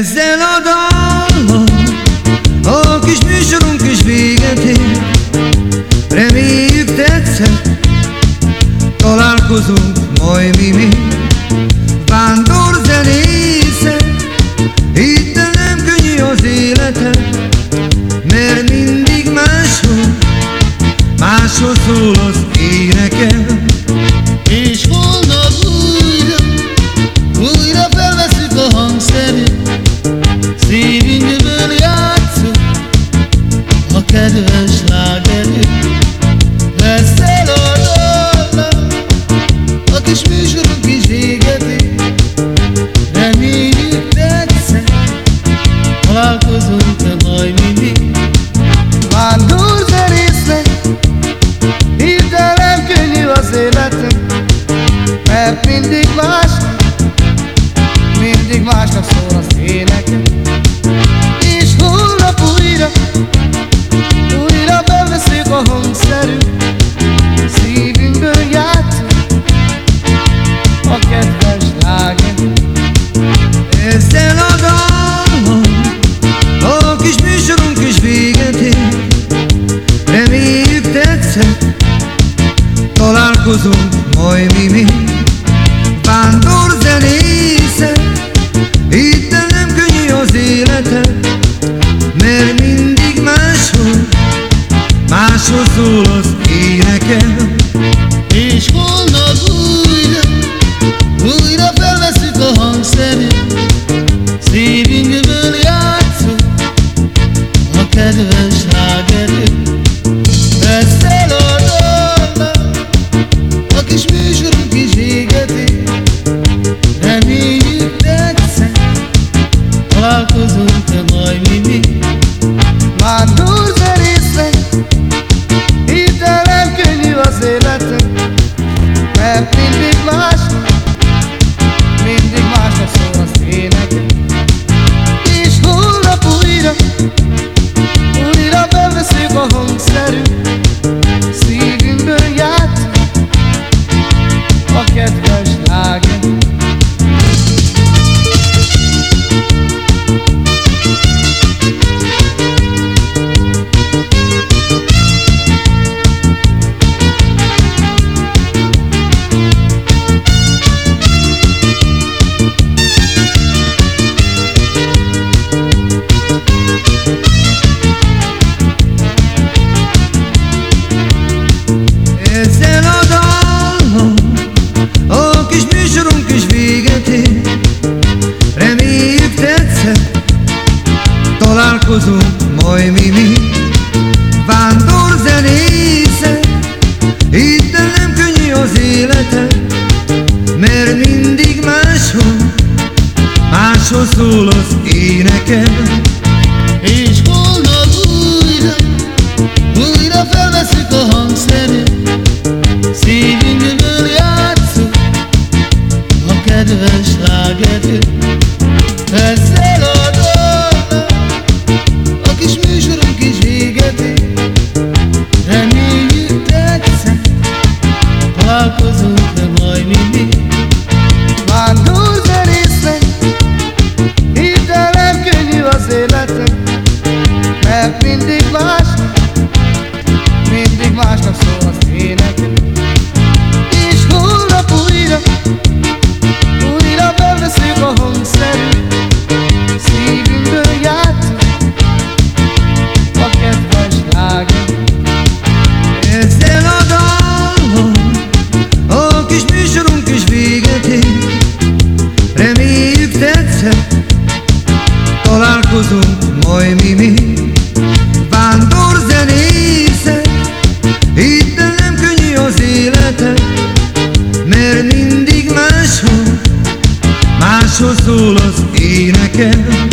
Ezzel a dallal a kis műsorunk is véget ér. Reméljük tetszett, találkozunk majd mi még. Vándor zenészek, itt nem könnyű az élete Mert mindig máshol, máshol szól az énekem Vándor zenésznek Hidd el, az életem Mert mindig más Mindig másnak szól az énekem találkozunk majd mi még Vándor zenészek, itt nem könnyű az élete Mert mindig máshol, máshol szól az énekem. És holnap újra, újra felveszük a hangszerét Szívünkből játszunk a kedves lágerét találkozunk majd mi? Még Vándor zenésznek Hidd el, nem könnyű az életem Mert mindig találkozunk majd mi még Vándor zenészek, itt nem könnyű az élete Mert mindig máshol, máshol szól az énekem. És holnap újra, újra felveszük a hangszerét Szívünkből játszunk a kedves lágerét Ezzel találkozunk de majd mindig Vándor zenésznek Máshol szól az énekem